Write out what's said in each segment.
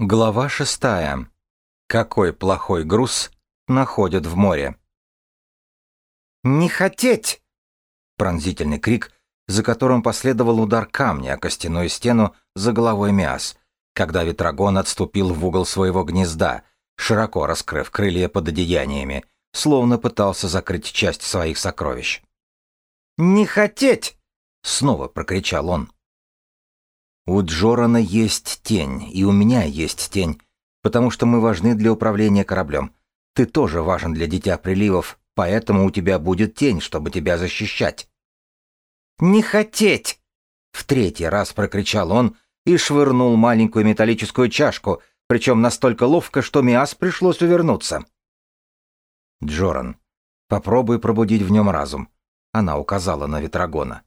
Глава шестая. Какой плохой груз находят в море? «Не хотеть!» Пронзительный крик, за которым последовал удар камня о костяную стену за головой Миас, когда Ветрогон отступил в угол своего гнезда, широко раскрыв крылья под одеяниями, словно пытался закрыть часть своих сокровищ. «Не хотеть!» — снова прокричал он. У Джорана есть тень, и у меня есть тень, потому что мы важны для управления кораблем. Ты тоже важен для Дитя Приливов, поэтому у тебя будет тень, чтобы тебя защищать». «Не хотеть!» — в третий раз прокричал он и швырнул маленькую металлическую чашку, причем настолько ловко, что Миас пришлось увернуться. «Джоран, попробуй пробудить в нем разум», — она указала на Ветрогона.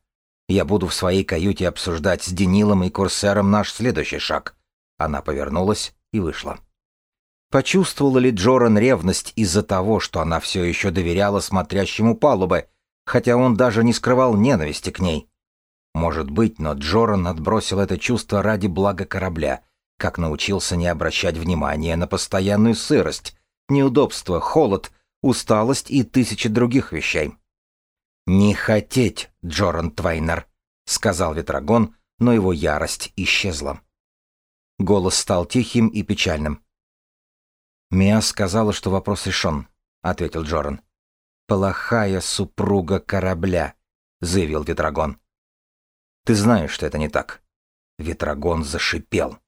Я буду в своей каюте обсуждать с Денилом и Курсером наш следующий шаг. Она повернулась и вышла. Почувствовала ли Джоран ревность из-за того, что она все еще доверяла смотрящему палубы, хотя он даже не скрывал ненависти к ней? Может быть, но Джоран отбросил это чувство ради блага корабля, как научился не обращать внимания на постоянную сырость, неудобство, холод, усталость и тысячи других вещей. «Не хотеть, Джоран Твайнер», — сказал Ветрогон, но его ярость исчезла. Голос стал тихим и печальным. «Миа сказала, что вопрос решен», — ответил Джоран. «Плохая супруга корабля», — заявил Ветрогон. «Ты знаешь, что это не так». Ветрогон зашипел.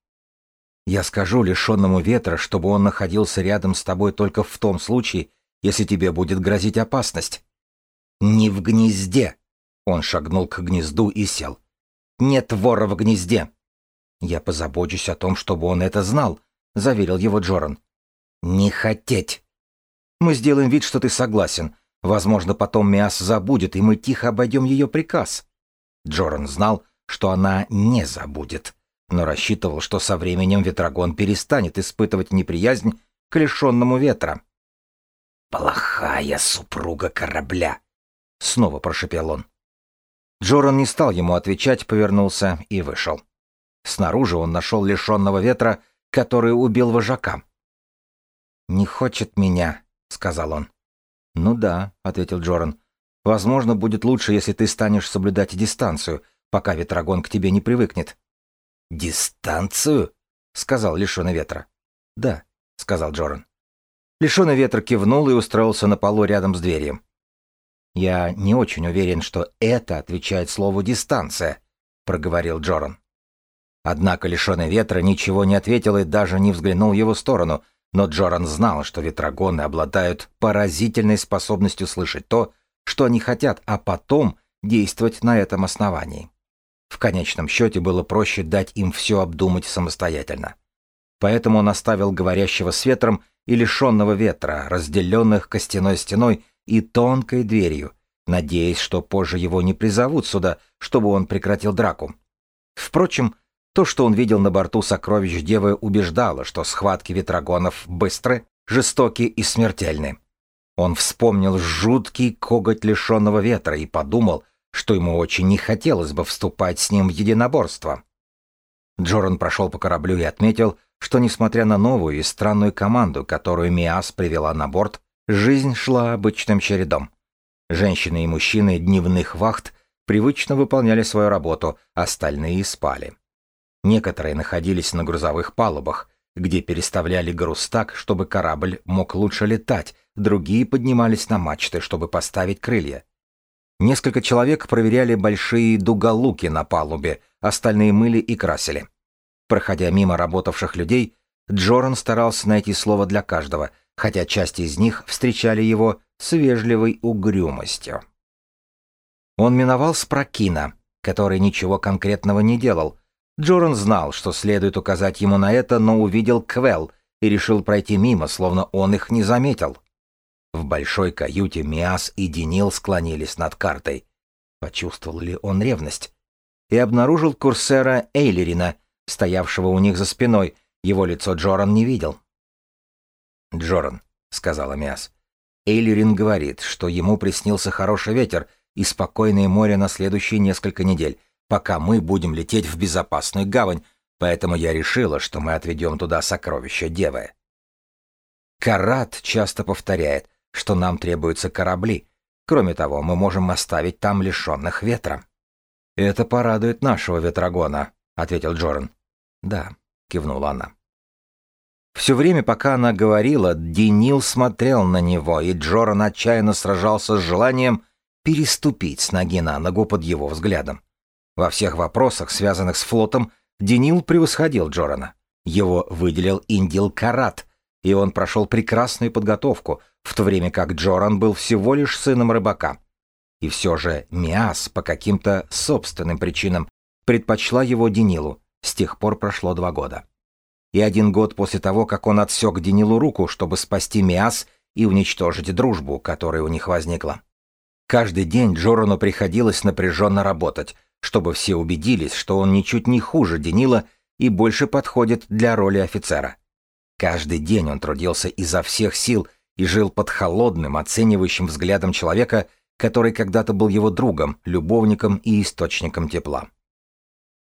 «Я скажу лишенному ветра, чтобы он находился рядом с тобой только в том случае, если тебе будет грозить опасность. «Не в гнезде!» Он шагнул к гнезду и сел. «Нет вора в гнезде!» «Я позабочусь о том, чтобы он это знал», — заверил его Джоран. «Не хотеть!» «Мы сделаем вид, что ты согласен. Возможно, потом Миас забудет, и мы тихо обойдем ее приказ». Джоран знал, что она не забудет, но рассчитывал, что со временем Ветрогон перестанет испытывать неприязнь к лишенному ветра. «Плохая супруга корабля», снова прошепел он. Джоран не стал ему отвечать, повернулся и вышел. Снаружи он нашел лишенного ветра, который убил вожака. «Не хочет меня», — сказал он. «Ну да», — ответил Джоран. «Возможно, будет лучше, если ты станешь соблюдать дистанцию, пока ветрогон к тебе не привыкнет». «Дистанцию?» — сказал лишенный ветра. «Да», — сказал Джоран. Лишенный ветра кивнул и устроился на полу рядом с дверью. «Я не очень уверен, что это отвечает слову «дистанция», — проговорил Джоран. Однако лишенный ветра ничего не ответил и даже не взглянул в его сторону, но Джоран знал, что ветрогоны обладают поразительной способностью слышать то, что они хотят, а потом действовать на этом основании. В конечном счете было проще дать им все обдумать самостоятельно. Поэтому он оставил говорящего с ветром и лишенного ветра, разделенных костяной стеной и тонкой дверью, надеясь, что позже его не призовут сюда, чтобы он прекратил драку. Впрочем, то, что он видел на борту сокровищ Девы, убеждало, что схватки ветрогонов быстры, жестоки и смертельны. Он вспомнил жуткий коготь лишенного ветра и подумал, что ему очень не хотелось бы вступать с ним в единоборство. Джоран прошел по кораблю и отметил, что, несмотря на новую и странную команду, которую Миас привела на борт, Жизнь шла обычным чередом. Женщины и мужчины дневных вахт привычно выполняли свою работу, остальные спали. Некоторые находились на грузовых палубах, где переставляли груз так, чтобы корабль мог лучше летать, другие поднимались на мачты, чтобы поставить крылья. Несколько человек проверяли большие дуголуки на палубе, остальные мыли и красили. Проходя мимо работавших людей, Джоран старался найти слово для каждого — хотя часть из них встречали его с вежливой угрюмостью. Он миновал Спрокина, который ничего конкретного не делал. Джоран знал, что следует указать ему на это, но увидел Квел и решил пройти мимо, словно он их не заметил. В большой каюте Миас и Денил склонились над картой. Почувствовал ли он ревность? И обнаружил курсера Эйлерина, стоявшего у них за спиной. Его лицо Джоран не видел. «Джоран», — сказала Миас. Эйлерин говорит, что ему приснился хороший ветер и спокойное море на следующие несколько недель, пока мы будем лететь в безопасную гавань, Поэтому я решила, что мы отведем туда сокровища Девы. Карат часто повторяет, что нам требуются корабли. Кроме того, мы можем оставить там лишенных ветра. «Это порадует нашего ветрогона», — ответил Джоран. «Да», — кивнула она. Все время, пока она говорила, Денил смотрел на него, и Джоран отчаянно сражался с желанием переступить с ноги на ногу под его взглядом. Во всех вопросах, связанных с флотом, Денил превосходил Джорана. Его выделил Индил Карат, и он прошел прекрасную подготовку, в то время как Джоран был всего лишь сыном рыбака. И все же Миас по каким-то собственным причинам предпочла его Денилу. С тех пор прошло два года. И один год после того, как он отсек Денилу руку, чтобы спасти Миас и уничтожить дружбу, которая у них возникла. Каждый день Джорану приходилось напряженно работать, чтобы все убедились, что он ничуть не хуже Денила и больше подходит для роли офицера. Каждый день он трудился изо всех сил и жил под холодным, оценивающим взглядом человека, который когда-то был его другом, любовником и источником тепла.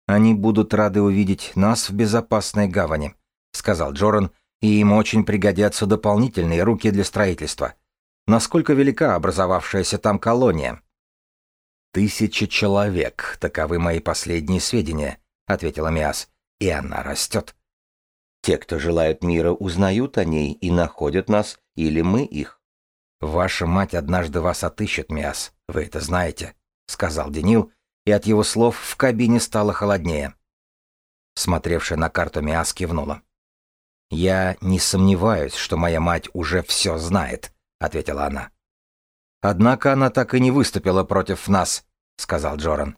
«Они будут рады увидеть нас в безопасной гавани», — сказал Джоран, «и им очень пригодятся дополнительные руки для строительства. Насколько велика образовавшаяся там колония?» «Тысяча человек, таковы мои последние сведения», — ответила Миас, — «и она растет». Те, кто желают мира, узнают о ней и находят нас, или мы их. «Ваша мать однажды вас отыщет, Миас, вы это знаете», — сказал Денил, и от его слов в кабине стало холоднее. Смотревшая на карту Миас кивнула. «Я не сомневаюсь, что моя мать уже все знает», — ответила она. «Однако она так и не выступила против нас», — сказал Джоран.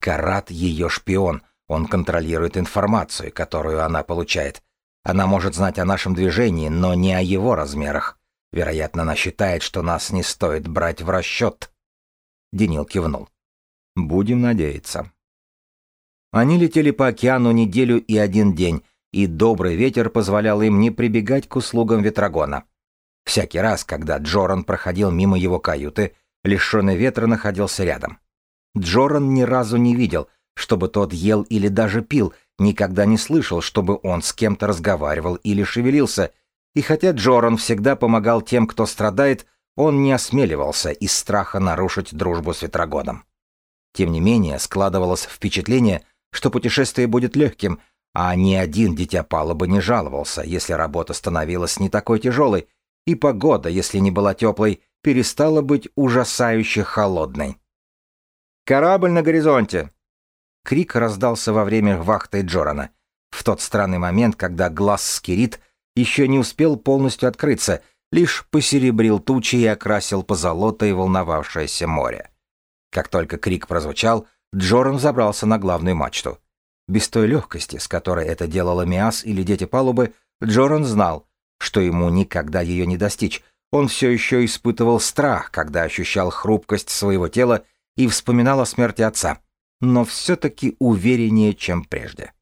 «Карат — ее шпион, он контролирует информацию, которую она получает. Она может знать о нашем движении, но не о его размерах. Вероятно, она считает, что нас не стоит брать в расчет. Денил кивнул. Будем надеяться. Они летели по океану неделю и один день, и добрый ветер позволял им не прибегать к услугам ветрогона. Всякий раз, когда Джоран проходил мимо его каюты, лишенный ветра находился рядом. Джоран ни разу не видел, чтобы тот ел или даже пил, никогда не слышал, чтобы он с кем-то разговаривал или шевелился, и хотя Джоран всегда помогал тем, кто страдает, он не осмеливался из страха нарушить дружбу с Ветрогоном. Тем не менее, складывалось впечатление, что путешествие будет легким, а ни один дитя палубы не жаловался, если работа становилась не такой тяжелой, и погода, если не была теплой, перестала быть ужасающе холодной. «Корабль на горизонте!» Крик раздался во время вахты Джорана. В тот странный момент, когда глаз Скирит еще не успел полностью открыться, лишь посеребрил тучи и окрасил позолотое волновавшееся море. Как только крик прозвучал, Джоран забрался на главную мачту. Без той легкости, с которой это делала Миас или дети палубы, Джоран знал, что ему никогда ее не достичь. Он все еще испытывал страх, когда ощущал хрупкость своего тела и вспоминал о смерти отца но все-таки увереннее, чем прежде.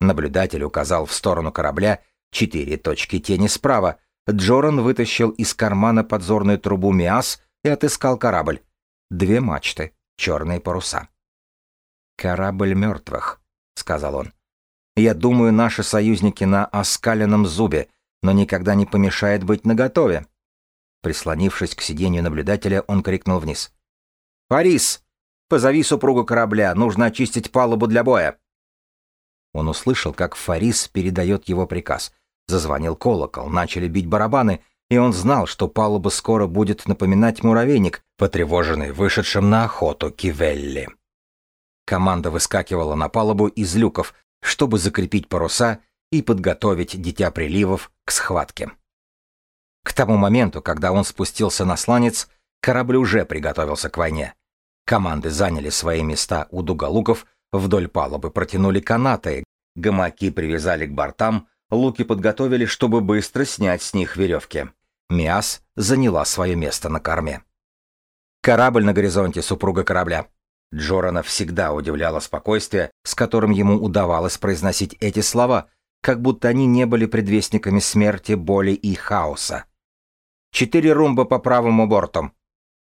Наблюдатель указал в сторону корабля четыре точки тени справа. Джоран вытащил из кармана подзорную трубу Миас и отыскал корабль. Две мачты, черные паруса. «Корабль мертвых», — сказал он. «Я думаю, наши союзники на оскаленном зубе, но никогда не помешает быть наготове». Прислонившись к сиденью наблюдателя, он крикнул вниз. «Парис! Позови супругу корабля, нужно очистить палубу для боя. Он услышал, как Фарис передает его приказ. Зазвонил колокол, начали бить барабаны, и он знал, что палуба скоро будет напоминать муравейник, потревоженный вышедшим на охоту Кивелли. Команда выскакивала на палубу из люков, чтобы закрепить паруса и подготовить дитя приливов к схватке. К тому моменту, когда он спустился на сланец, корабль уже приготовился к войне. Команды заняли свои места у дуголуков, вдоль палубы протянули канаты, гамаки привязали к бортам, луки подготовили, чтобы быстро снять с них веревки. Миас заняла свое место на корме. Корабль на горизонте супруга корабля. Джорана всегда удивляло спокойствие, с которым ему удавалось произносить эти слова, как будто они не были предвестниками смерти, боли и хаоса. Четыре румба по правому борту,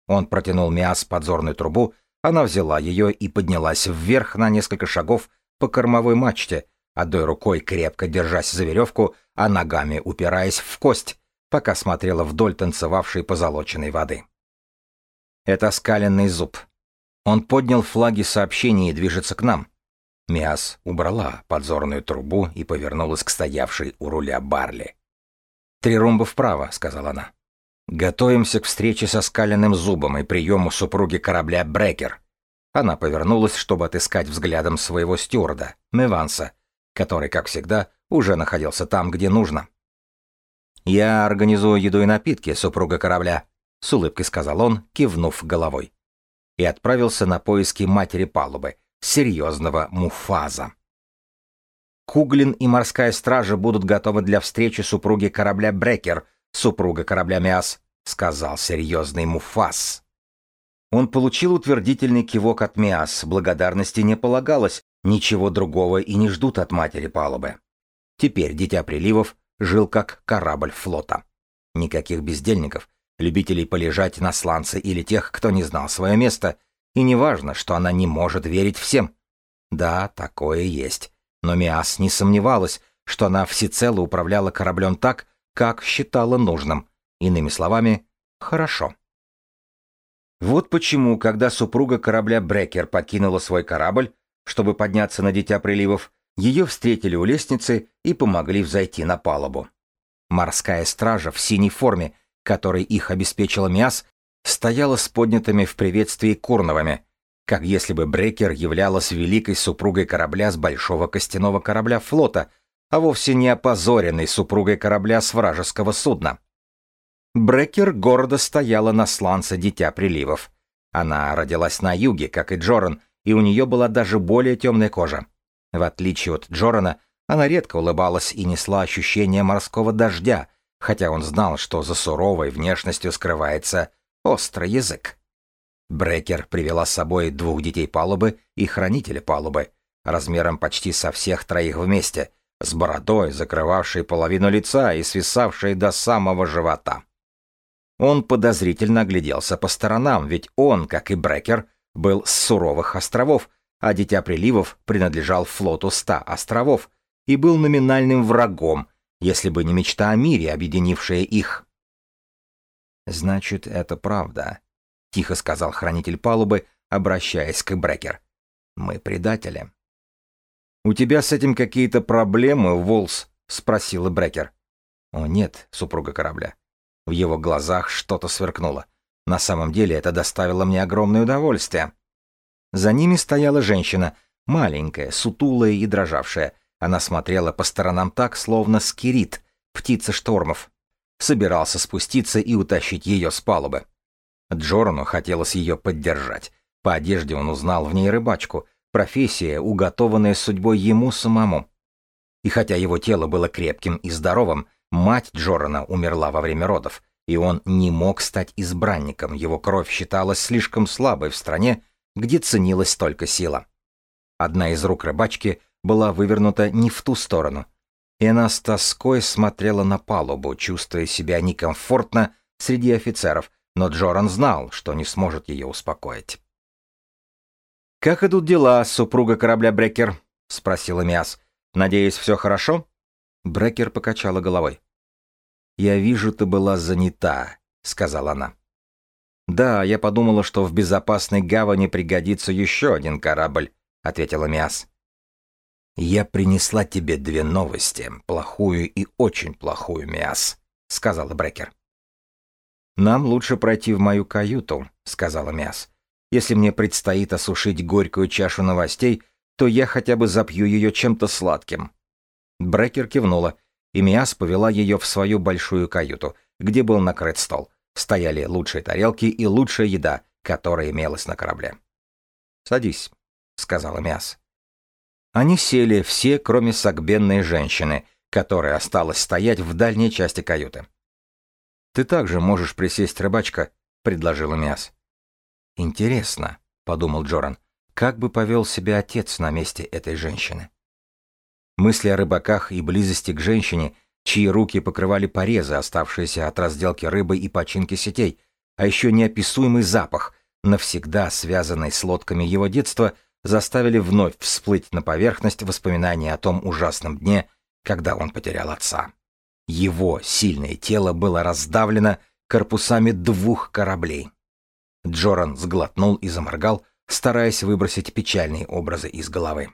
он протянул Миас подзорную трубу, она взяла ее и поднялась вверх на несколько шагов по кормовой мачте, одной рукой крепко держась за веревку, а ногами упираясь в кость, пока смотрела вдоль танцевавшей позолоченной воды. Это скаленный зуб. Он поднял флаги сообщения и движется к нам. Миас убрала подзорную трубу и повернулась к стоявшей у руля Барли. «Три румба вправо», — сказала она. «Готовимся к встрече со скаленным зубом и приему супруги корабля Брекер». Она повернулась, чтобы отыскать взглядом своего стюарда, Меванса, который, как всегда, уже находился там, где нужно. «Я организую еду и напитки, супруга корабля», — с улыбкой сказал он, кивнув головой. И отправился на поиски матери палубы, серьезного Муфаза. Куглин и морская стража будут готовы для встречи супруги корабля Брекер, супруга корабля Миас, сказал серьезный Муфас. Он получил утвердительный кивок от Миас, благодарности не полагалось, ничего другого и не ждут от матери палубы. Теперь Дитя Приливов жил как корабль флота. Никаких бездельников, любителей полежать на сланце или тех, кто не знал свое место, и не важно, что она не может верить всем. Да, такое есть. Но Миас не сомневалась, что она всецело управляла кораблем так, как считала нужным. Иными словами, хорошо. Вот почему, когда супруга корабля Брекер покинула свой корабль, чтобы подняться на Дитя Приливов, ее встретили у лестницы и помогли взойти на палубу. Морская стража в синей форме, которой их обеспечила Миас, стояла с поднятыми в приветствии курновыми, как если бы Брекер являлась великой супругой корабля с большого костяного корабля флота, а вовсе не опозоренной супругой корабля с вражеского судна. Брекер гордо стояла на сланце Дитя Приливов. Она родилась на юге, как и Джоран, и у нее была даже более темная кожа. В отличие от Джорана, она редко улыбалась и несла ощущение морского дождя, хотя он знал, что за суровой внешностью скрывается острый язык. Брекер привела с собой двух детей палубы и хранителя палубы, размером почти со всех троих вместе, с бородой, закрывавшей половину лица и свисавшей до самого живота. Он подозрительно огляделся по сторонам, ведь он, как и Брекер, был с суровых островов, а Дитя Приливов принадлежал флоту ста островов и был номинальным врагом, если бы не мечта о мире, объединившая их. «Значит, это правда», — тихо сказал хранитель палубы, обращаясь к Брекер. «Мы предатели». «У тебя с этим какие-то проблемы, Волс?» — спросил Брекер. «О, нет, супруга корабля». В его глазах что-то сверкнуло. На самом деле это доставило мне огромное удовольствие. За ними стояла женщина, маленькая, сутулая и дрожавшая. Она смотрела по сторонам так, словно скирит, птица штормов собирался спуститься и утащить ее с палубы. Джорану хотелось ее поддержать. По одежде он узнал в ней рыбачку, профессия, уготованная судьбой ему самому. И хотя его тело было крепким и здоровым, мать Джорана умерла во время родов, и он не мог стать избранником, его кровь считалась слишком слабой в стране, где ценилась только сила. Одна из рук рыбачки была вывернута не в ту сторону, и она с тоской смотрела на палубу, чувствуя себя некомфортно среди офицеров, но Джоран знал, что не сможет ее успокоить. «Как идут дела, супруга корабля Брекер?» — спросила Миас. «Надеюсь, все хорошо?» Брекер покачала головой. «Я вижу, ты была занята», — сказала она. «Да, я подумала, что в безопасной гавани пригодится еще один корабль», — ответила Миас. «Я принесла тебе две новости, плохую и очень плохую, Миас», — сказала Брекер. «Нам лучше пройти в мою каюту», — сказала Миас. «Если мне предстоит осушить горькую чашу новостей, то я хотя бы запью ее чем-то сладким». Брекер кивнула, и Миас повела ее в свою большую каюту, где был накрыт стол. Стояли лучшие тарелки и лучшая еда, которая имелась на корабле. «Садись», — сказала Миас. Они сели все, кроме сагбенной женщины, которая осталась стоять в дальней части каюты. «Ты также можешь присесть, рыбачка», — предложила Миас. «Интересно», — подумал Джоран, — «как бы повел себя отец на месте этой женщины?» Мысли о рыбаках и близости к женщине, чьи руки покрывали порезы, оставшиеся от разделки рыбы и починки сетей, а еще неописуемый запах, навсегда связанный с лодками его детства, заставили вновь всплыть на поверхность воспоминания о том ужасном дне, когда он потерял отца. Его сильное тело было раздавлено корпусами двух кораблей. Джоран сглотнул и заморгал, стараясь выбросить печальные образы из головы.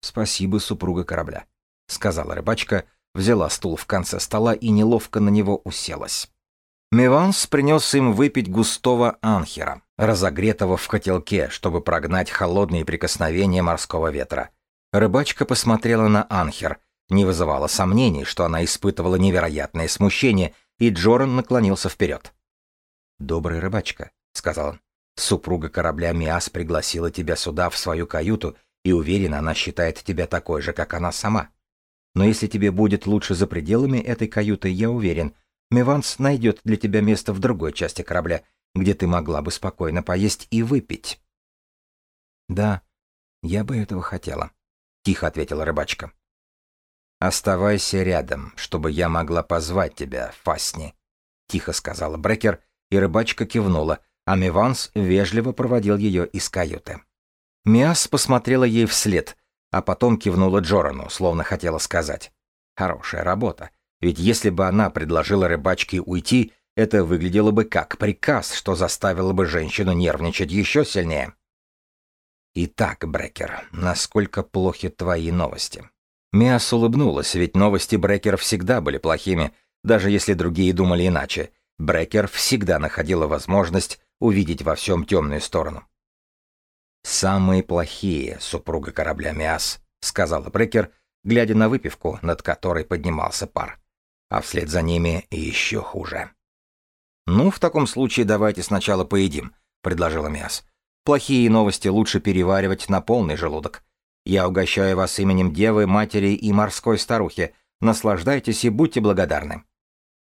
«Спасибо, супруга корабля», — сказала рыбачка, взяла стул в конце стола и неловко на него уселась. Миванс принес им выпить густого анхера, разогретого в котелке, чтобы прогнать холодные прикосновения морского ветра. Рыбачка посмотрела на анхер, не вызывала сомнений, что она испытывала невероятное смущение, и Джоран наклонился вперед. «Добрая рыбачка», — сказал он. «Супруга корабля Миас пригласила тебя сюда, в свою каюту, и уверена, она считает тебя такой же, как она сама. Но если тебе будет лучше за пределами этой каюты, я уверен, Миванс найдет для тебя место в другой части корабля, где ты могла бы спокойно поесть и выпить. Да, я бы этого хотела, тихо ответила рыбачка. Оставайся рядом, чтобы я могла позвать тебя, Фасни, тихо сказала Брекер, и рыбачка кивнула, а Миванс вежливо проводил ее из каюты. Миас посмотрела ей вслед, а потом кивнула Джорану, словно хотела сказать. Хорошая работа. Ведь если бы она предложила рыбачке уйти, это выглядело бы как приказ, что заставило бы женщину нервничать еще сильнее. Итак, Брекер, насколько плохи твои новости? Миас улыбнулась, ведь новости Брекера всегда были плохими, даже если другие думали иначе. Брекер всегда находила возможность увидеть во всем темную сторону. «Самые плохие, супруга корабля Миас», — сказала Брекер, глядя на выпивку, над которой поднимался пар. А вслед за ними еще хуже. «Ну, в таком случае давайте сначала поедим», — предложила Миас. «Плохие новости лучше переваривать на полный желудок. Я угощаю вас именем Девы, Матери и Морской Старухи. Наслаждайтесь и будьте благодарны».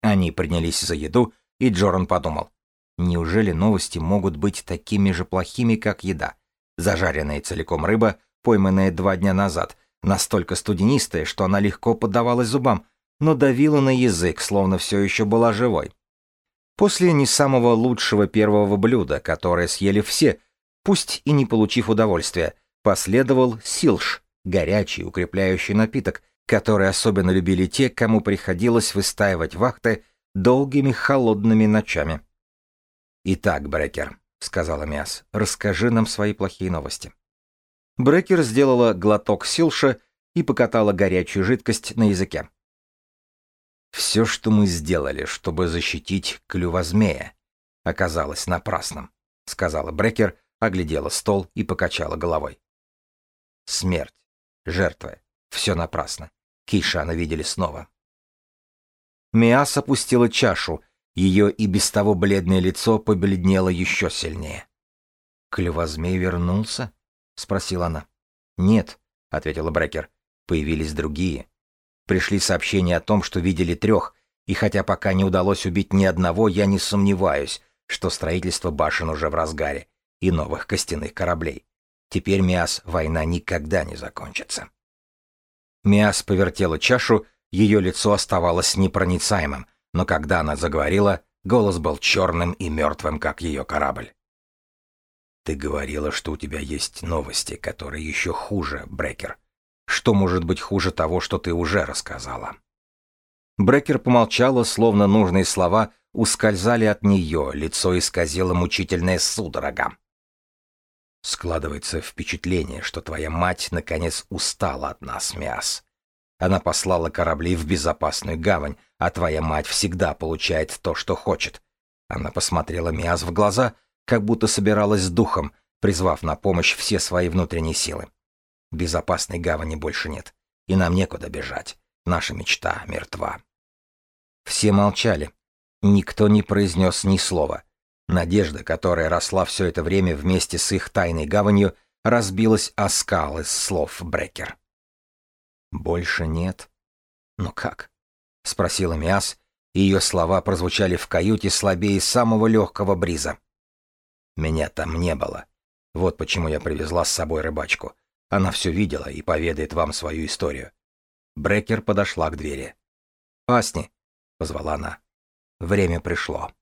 Они принялись за еду, и Джоран подумал. Неужели новости могут быть такими же плохими, как еда? Зажаренная целиком рыба, пойманная два дня назад, настолько студенистая, что она легко поддавалась зубам, но давила на язык, словно все еще была живой. После не самого лучшего первого блюда, которое съели все, пусть и не получив удовольствия, последовал силш, горячий укрепляющий напиток, который особенно любили те, кому приходилось выстаивать вахты долгими холодными ночами. Итак, Брекер, — сказала Миас. «Расскажи нам свои плохие новости». Брекер сделала глоток силша и покатала горячую жидкость на языке. «Все, что мы сделали, чтобы защитить клюва змея, оказалось напрасным», — сказала Брекер, оглядела стол и покачала головой. «Смерть, жертвы, все напрасно. Кейшана видели снова». Миас опустила чашу, ее и без того бледное лицо побледнело еще сильнее. «Клевозмей вернулся?» — спросила она. «Нет», — ответила Брекер. «Появились другие. Пришли сообщения о том, что видели трех, и хотя пока не удалось убить ни одного, я не сомневаюсь, что строительство башен уже в разгаре и новых костяных кораблей. Теперь, Миас, война никогда не закончится». Миас повертела чашу, ее лицо оставалось непроницаемым, но когда она заговорила, голос был черным и мертвым, как ее корабль. «Ты говорила, что у тебя есть новости, которые еще хуже, Брекер. Что может быть хуже того, что ты уже рассказала?» Брекер помолчала, словно нужные слова ускользали от нее, лицо исказило мучительная судорога. Складывается впечатление, что твоя мать наконец устала от нас, Миас. Она послала корабли в безопасную гавань, а твоя мать всегда получает то, что хочет. Она посмотрела Миас в глаза, как будто собиралась с духом, призвав на помощь все свои внутренние силы. Безопасной гавани больше нет, и нам некуда бежать. Наша мечта мертва. Все молчали. Никто не произнес ни слова. Надежда, которая росла все это время вместе с их тайной гаванью, разбилась о скал из слов Брекер. «Больше нет? Но как?» — спросила Миас, и ее слова прозвучали в каюте слабее самого легкого бриза. «Меня там не было. Вот почему я привезла с собой рыбачку. Она все видела и поведает вам свою историю». Брекер подошла к двери. «Асни», — позвала она. «Время пришло».